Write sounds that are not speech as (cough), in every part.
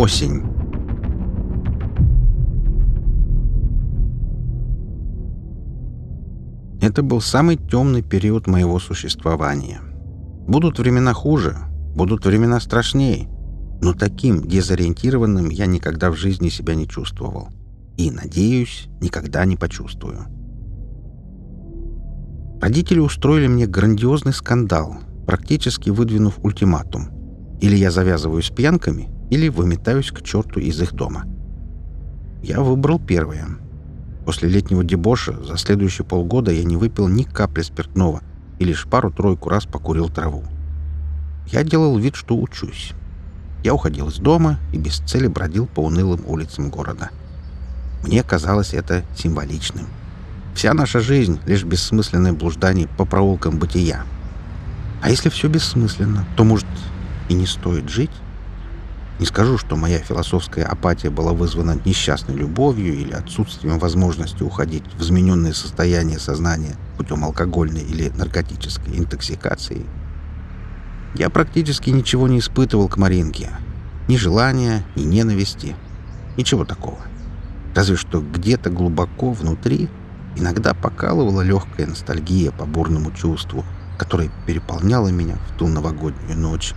Осень. Это был самый темный период моего существования. Будут времена хуже, будут времена страшнее, но таким дезориентированным я никогда в жизни себя не чувствовал. И, надеюсь, никогда не почувствую. Родители устроили мне грандиозный скандал, практически выдвинув ультиматум. Или я завязываю с пьянками, или выметаюсь к черту из их дома. Я выбрал первое — После летнего дебоша за следующие полгода я не выпил ни капли спиртного и лишь пару-тройку раз покурил траву. Я делал вид, что учусь. Я уходил из дома и без цели бродил по унылым улицам города. Мне казалось это символичным. Вся наша жизнь — лишь бессмысленное блуждание по проулкам бытия. А если все бессмысленно, то, может, и не стоит жить? Не скажу, что моя философская апатия была вызвана несчастной любовью или отсутствием возможности уходить в измененное состояние сознания путем алкогольной или наркотической интоксикации. Я практически ничего не испытывал к Маринке. Ни желания, ни ненависти. Ничего такого. Разве что где-то глубоко внутри иногда покалывала легкая ностальгия по бурному чувству, которое переполняло меня в ту новогоднюю ночь.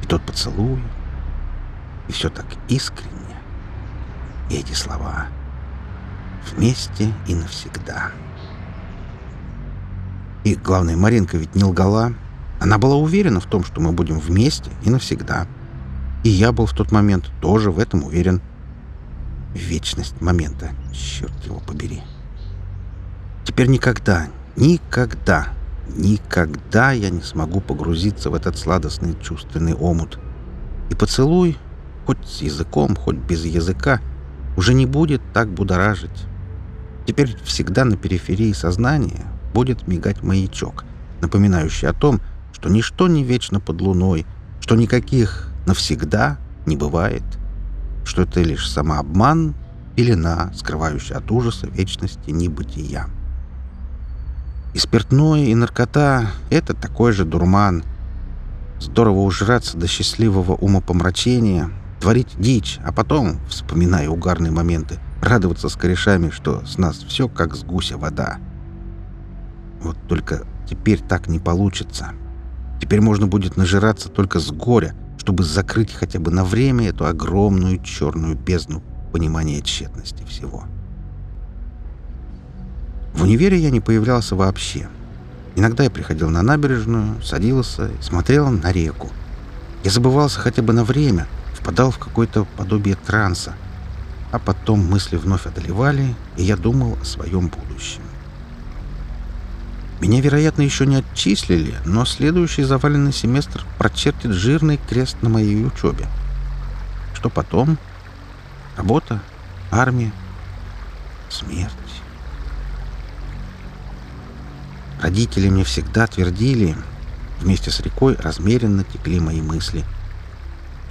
И тот поцелуй, и все так искренне. И эти слова «вместе и навсегда». И главное, Маринка ведь не лгала. Она была уверена в том, что мы будем вместе и навсегда. И я был в тот момент тоже в этом уверен. Вечность момента, черт его побери. Теперь никогда, никогда, никогда я не смогу погрузиться в этот сладостный чувственный омут. И поцелуй хоть с языком, хоть без языка, уже не будет так будоражить. Теперь всегда на периферии сознания будет мигать маячок, напоминающий о том, что ничто не вечно под луной, что никаких навсегда не бывает, что это лишь самообман, пелена, скрывающая от ужаса вечности небытия. И спиртное, и наркота — это такой же дурман. Здорово ужраться до счастливого умопомрачения — творить дичь, а потом, вспоминая угарные моменты, радоваться с корешами, что с нас все как с гуся вода. Вот только теперь так не получится. Теперь можно будет нажираться только с горя, чтобы закрыть хотя бы на время эту огромную черную бездну понимания тщетности всего. В универе я не появлялся вообще. Иногда я приходил на набережную, садился и смотрел на реку. Я забывался хотя бы на время — впадал в какое-то подобие транса, а потом мысли вновь одолевали, и я думал о своем будущем. Меня, вероятно, еще не отчислили, но следующий заваленный семестр прочертит жирный крест на моей учебе. Что потом? Работа? Армия? Смерть? Родители мне всегда твердили, вместе с рекой размеренно текли мои мысли —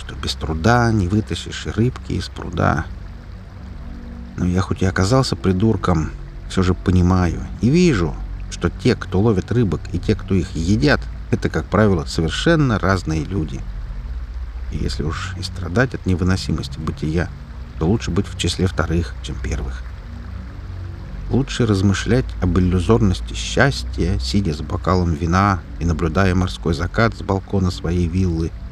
что без труда не вытащишь рыбки из пруда. Но я хоть и оказался придурком, все же понимаю и вижу, что те, кто ловит рыбок, и те, кто их едят, это, как правило, совершенно разные люди. И если уж и страдать от невыносимости бытия, то лучше быть в числе вторых, чем первых. Лучше размышлять об иллюзорности счастья, сидя с бокалом вина и наблюдая морской закат с балкона своей виллы —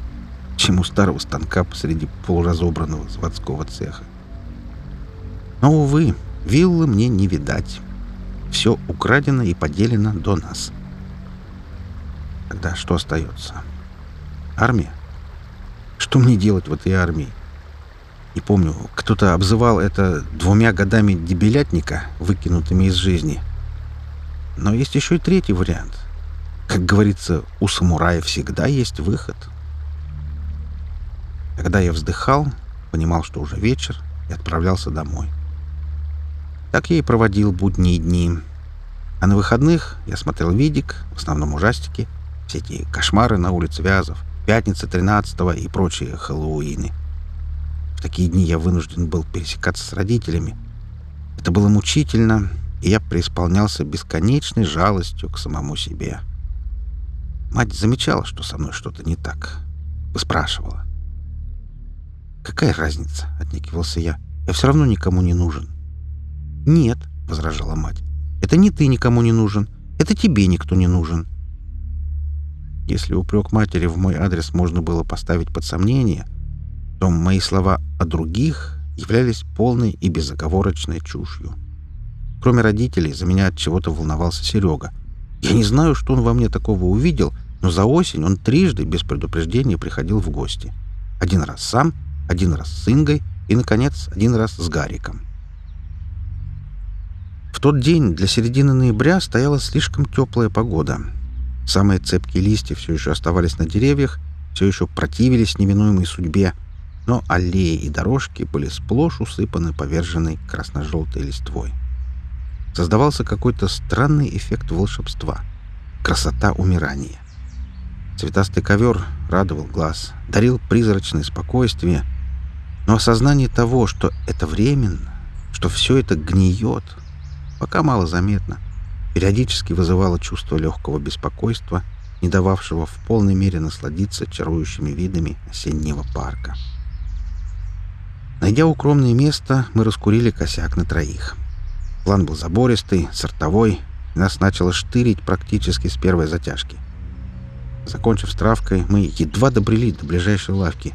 чем у старого станка посреди полуразобранного заводского цеха. Но, увы, виллы мне не видать. Все украдено и поделено до нас. Тогда что остается? Армия? Что мне делать в этой армии? Не помню, кто-то обзывал это двумя годами дебилятника, выкинутыми из жизни. Но есть еще и третий вариант. Как говорится, у самурая всегда есть выход — когда я вздыхал, понимал, что уже вечер, и отправлялся домой. Так я и проводил будние дни. А на выходных я смотрел видик, в основном ужастики, все эти кошмары на улице Вязов, пятница 13 и прочие хэллоуины. В такие дни я вынужден был пересекаться с родителями. Это было мучительно, и я преисполнялся бесконечной жалостью к самому себе. Мать замечала, что со мной что-то не так. Спрашивала. «Какая разница?» — отнекивался я. «Я все равно никому не нужен». «Нет», — возражала мать. «Это не ты никому не нужен. Это тебе никто не нужен». Если упрек матери в мой адрес можно было поставить под сомнение, то мои слова о других являлись полной и безоговорочной чушью. Кроме родителей, за меня от чего-то волновался Серега. Я не знаю, что он во мне такого увидел, но за осень он трижды без предупреждения приходил в гости. Один раз сам, один раз с Ингой и, наконец, один раз с Гариком. В тот день для середины ноября стояла слишком теплая погода. Самые цепкие листья все еще оставались на деревьях, все еще противились неминуемой судьбе, но аллеи и дорожки были сплошь усыпаны поверженной красно-желтой листвой. Создавался какой-то странный эффект волшебства. Красота умирания. Цветастый ковер радовал глаз, дарил призрачное спокойствие, но осознание того, что это временно, что все это гниет, пока мало заметно, периодически вызывало чувство легкого беспокойства, не дававшего в полной мере насладиться чарующими видами осеннего парка. Найдя укромное место, мы раскурили косяк на троих. План был забористый, сортовой, нас начало штырить практически с первой затяжки. Закончив с травкой, мы едва добрели до ближайшей лавки.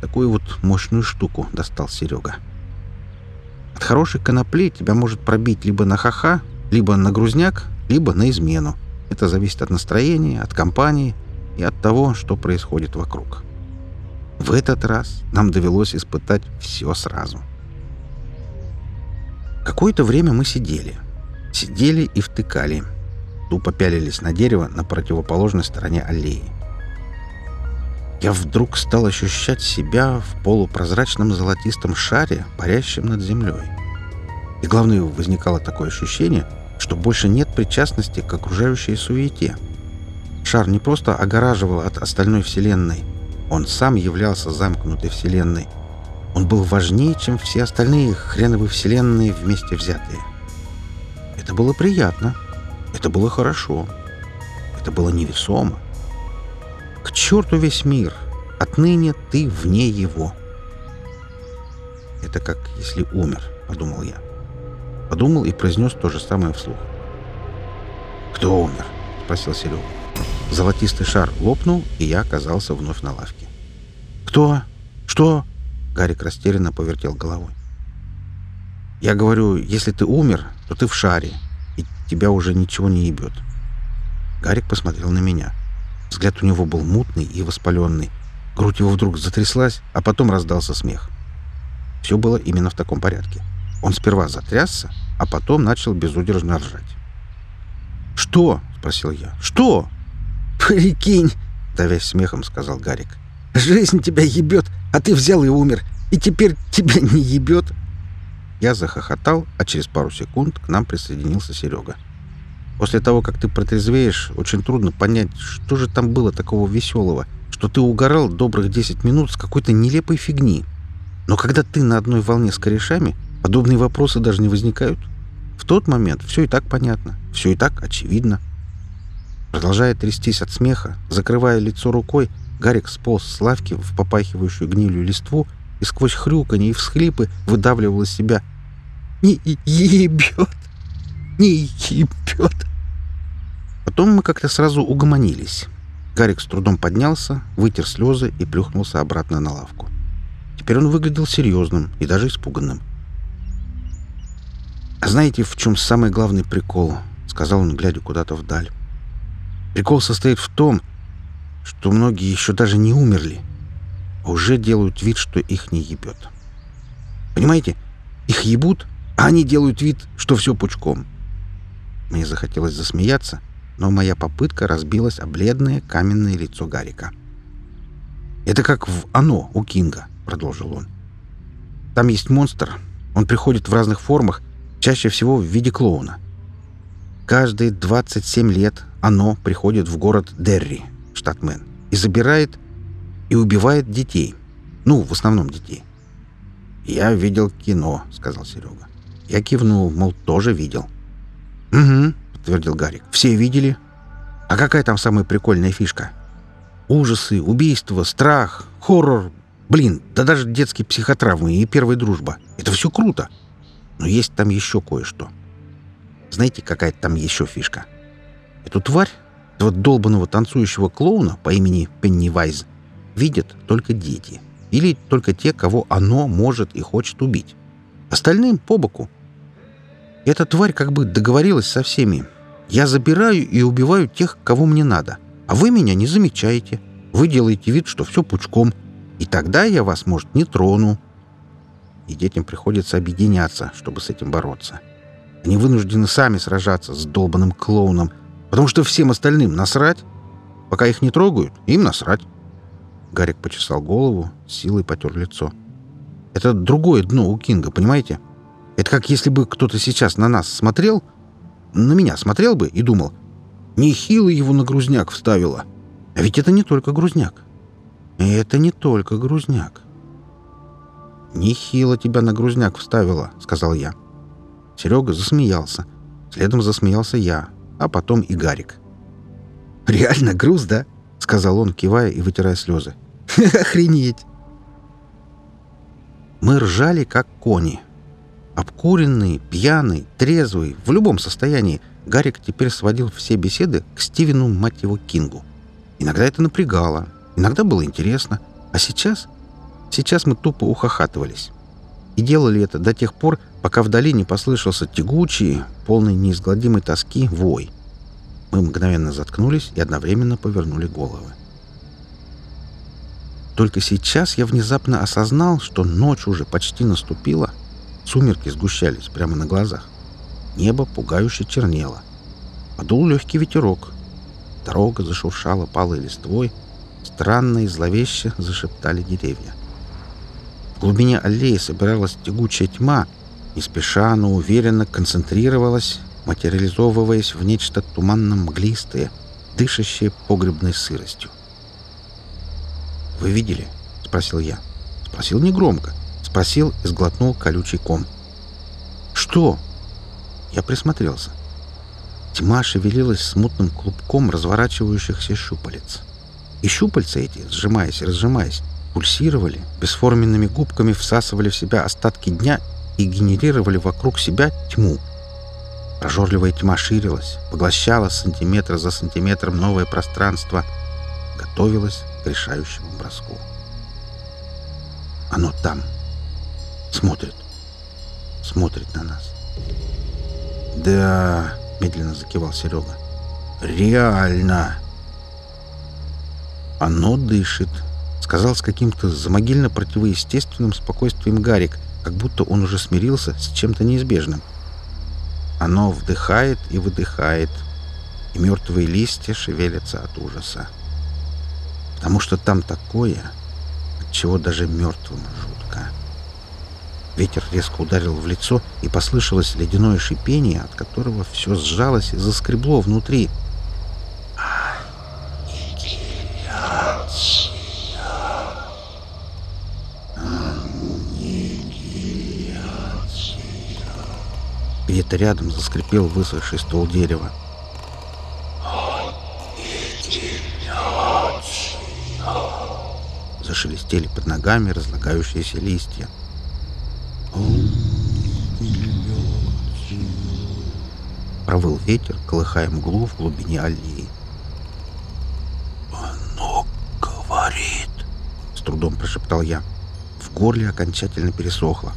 Такую вот мощную штуку достал Серега. От хорошей конопли тебя может пробить либо на ха-ха, либо на грузняк, либо на измену. Это зависит от настроения, от компании и от того, что происходит вокруг. В этот раз нам довелось испытать все сразу. Какое-то время мы сидели. Сидели и втыкали. Тупо пялились на дерево на противоположной стороне аллеи. Я вдруг стал ощущать себя в полупрозрачном золотистом шаре, парящем над землей. И главное, возникало такое ощущение, что больше нет причастности к окружающей суете. Шар не просто огораживал от остальной Вселенной, он сам являлся замкнутой Вселенной. Он был важнее, чем все остальные хреновые Вселенные вместе взятые. Это было приятно. Это было хорошо. Это было невесомо. К черту весь мир! Отныне ты вне его. Это как если умер, подумал я. Подумал и произнес то же самое вслух. «Кто умер?» — спросил Серега. Золотистый шар лопнул, и я оказался вновь на лавке. «Кто? Что?» — Гарик растерянно повертел головой. «Я говорю, если ты умер, то ты в шаре, и тебя уже ничего не ебет». Гарик посмотрел на меня. Взгляд у него был мутный и воспаленный. Грудь его вдруг затряслась, а потом раздался смех. Все было именно в таком порядке. Он сперва затрясся, а потом начал безудержно ржать. «Что?» — спросил я. «Что?» «Прикинь!» — давясь смехом, сказал Гарик. «Жизнь тебя ебет, а ты взял и умер, и теперь тебя не ебет!» Я захохотал, а через пару секунд к нам присоединился Серега. После того, как ты протрезвеешь, очень трудно понять, что же там было такого веселого, что ты угорал добрых 10 минут с какой-то нелепой фигни. Но когда ты на одной волне с корешами, Подобные вопросы даже не возникают. В тот момент все и так понятно, все и так очевидно. Продолжая трястись от смеха, закрывая лицо рукой, Гарик сполз с лавки в попахивающую гнилью листву и сквозь хрюканье и всхлипы выдавливал себя «Не ебет! Не ебет!» Потом мы как-то сразу угомонились. Гарик с трудом поднялся, вытер слезы и плюхнулся обратно на лавку. Теперь он выглядел серьезным и даже испуганным. «А знаете, в чем самый главный прикол?» — сказал он, глядя куда-то вдаль. «Прикол состоит в том, что многие еще даже не умерли, уже делают вид, что их не ебет. Понимаете, их ебут, а они делают вид, что все пучком». Мне захотелось засмеяться, но моя попытка разбилась о бледное каменное лицо Гарика. «Это как в «Оно» у Кинга», — продолжил он. «Там есть монстр, он приходит в разных формах, чаще всего в виде клоуна. Каждые 27 лет оно приходит в город Дерри, штат Мэн, и забирает и убивает детей. Ну, в основном детей. «Я видел кино», — сказал Серега. Я кивнул, мол, тоже видел. «Угу», — подтвердил Гарик. «Все видели. А какая там самая прикольная фишка? Ужасы, убийства, страх, хоррор, Блин, да даже детские психотравмы и первая дружба. Это все круто. Но есть там еще кое-что. Знаете, какая там еще фишка? Эту тварь, этого долбанного танцующего клоуна по имени Пеннивайз, видят только дети. Или только те, кого оно может и хочет убить. Остальным по боку. Эта тварь как бы договорилась со всеми. Я забираю и убиваю тех, кого мне надо. А вы меня не замечаете. Вы делаете вид, что все пучком. И тогда я вас, может, не трону. И детям приходится объединяться, чтобы с этим бороться. Они вынуждены сами сражаться с долбанным клоуном, потому что всем остальным насрать. Пока их не трогают, им насрать. Гарик почесал голову, силой потер лицо. Это другое дно у Кинга, понимаете? Это как если бы кто-то сейчас на нас смотрел, на меня смотрел бы и думал, нехило его на грузняк вставила. А ведь это не только грузняк. Это не только грузняк. «Нехило тебя на грузняк вставила», — сказал я. Серега засмеялся. Следом засмеялся я, а потом и Гарик. «Реально груз, да?» — сказал он, кивая и вытирая слезы. (laughs) «Охренеть!» Мы ржали, как кони. Обкуренный, пьяный, трезвый, в любом состоянии, Гарик теперь сводил все беседы к Стивену, мать его, Кингу. Иногда это напрягало, иногда было интересно. А сейчас? Сейчас мы тупо ухахатывались. И делали это до тех пор, пока вдали не послышался тягучий, полный неизгладимой тоски, вой. Мы мгновенно заткнулись и одновременно повернули головы. Только сейчас я внезапно осознал, что ночь уже почти наступила. Сумерки сгущались прямо на глазах. Небо пугающе чернело. Подул легкий ветерок. Дорога зашуршала палой листвой. Странно и зловеще зашептали деревья. В глубине аллеи собиралась тягучая тьма, не спеша, но уверенно концентрировалась, материализовываясь в нечто туманно-мглистое, дышащее погребной сыростью. «Вы видели?» — спросил я. Спросил негромко. Спросил и сглотнул колючий ком. «Что?» Я присмотрелся. Тьма шевелилась смутным клубком разворачивающихся щупалец. И щупальца эти, сжимаясь и разжимаясь, пульсировали, бесформенными губками всасывали в себя остатки дня и генерировали вокруг себя тьму. Прожорливая тьма ширилась, поглощала сантиметр за сантиметром новое пространство, готовилась к решающему броску. Оно там. Смотрит. Смотрит на нас. «Да...» — медленно закивал Серега. «Реально!» «Оно дышит», сказал с каким-то замогильно противоестественным спокойствием Гарик, как будто он уже смирился с чем-то неизбежным. Оно вдыхает и выдыхает, и мертвые листья шевелятся от ужаса. Потому что там такое, от чего даже мертвым жутко. Ветер резко ударил в лицо, и послышалось ледяное шипение, от которого все сжалось и заскребло внутри. Где-то рядом заскрипел высохший ствол дерева. Зашелестели под ногами разлагающиеся листья. Провыл ветер, колыхая мглу в глубине аллеи. «Оно говорит!» — с трудом прошептал я. В горле окончательно пересохло.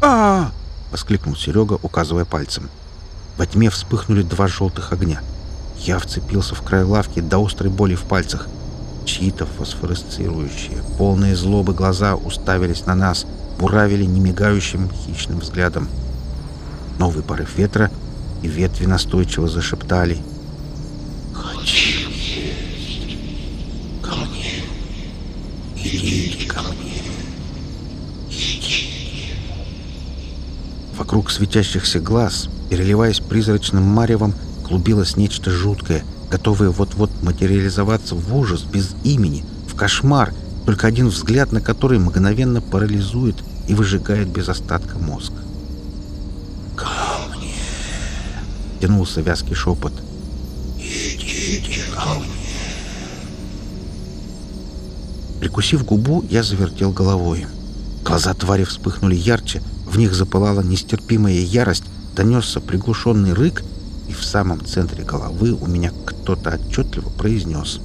а, -а, -а — воскликнул Серега, указывая пальцем. Во тьме вспыхнули два желтых огня. Я вцепился в край лавки до острой боли в пальцах. Чьи-то фосфоресцирующие, полные злобы глаза уставились на нас, буравили немигающим хищным взглядом. Новый порыв ветра, и ветви настойчиво зашептали. Вокруг светящихся глаз, переливаясь призрачным маревом, клубилось нечто жуткое, готовое вот-вот материализоваться в ужас без имени, в кошмар, только один взгляд на который мгновенно парализует и выжигает без остатка мозг. «Ко мне!» — тянулся вязкий шепот. «Идите ко мне!» Прикусив губу, я завертел головой. Глаза твари вспыхнули ярче, в них запылала нестерпимая ярость, донесся приглушенный рык, и в самом центре головы у меня кто-то отчетливо произнес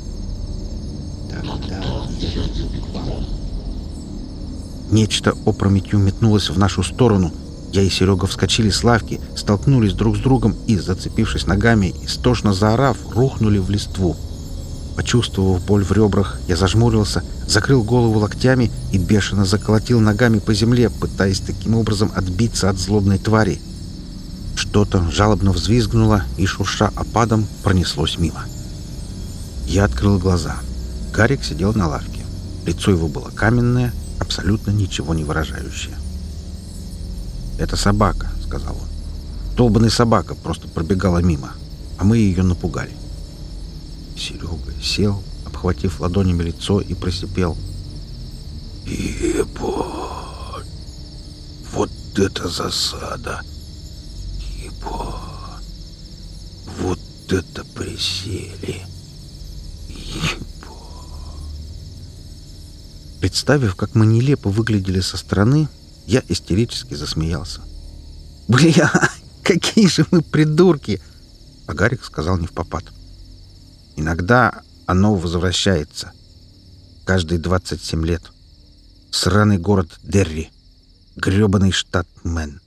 «Тогда я иду к вам». Нечто опрометью метнулось в нашу сторону. Я и Серега вскочили с лавки, столкнулись друг с другом и, зацепившись ногами, истошно заорав, рухнули в листву. Почувствовав боль в ребрах, я зажмурился, закрыл голову локтями и бешено заколотил ногами по земле, пытаясь таким образом отбиться от злобной твари. Что-то жалобно взвизгнуло и, шурша опадом, пронеслось мимо. Я открыл глаза. Гарик сидел на лавке. Лицо его было каменное, абсолютно ничего не выражающее. «Это собака», — сказал он. «Долбанная собака просто пробегала мимо, а мы ее напугали». Серега сел, обхватив ладонями лицо и просипел. «Ебать! Вот это засада! Ебать! Вот это присели! Ебать!» Представив, как мы нелепо выглядели со стороны, я истерически засмеялся. «Бля, (laughs) какие же мы придурки!» А Гарик сказал не в попад. Иногда оно возвращается. Каждые 27 лет. Сраный город Дерри. грёбаный штат Мэн.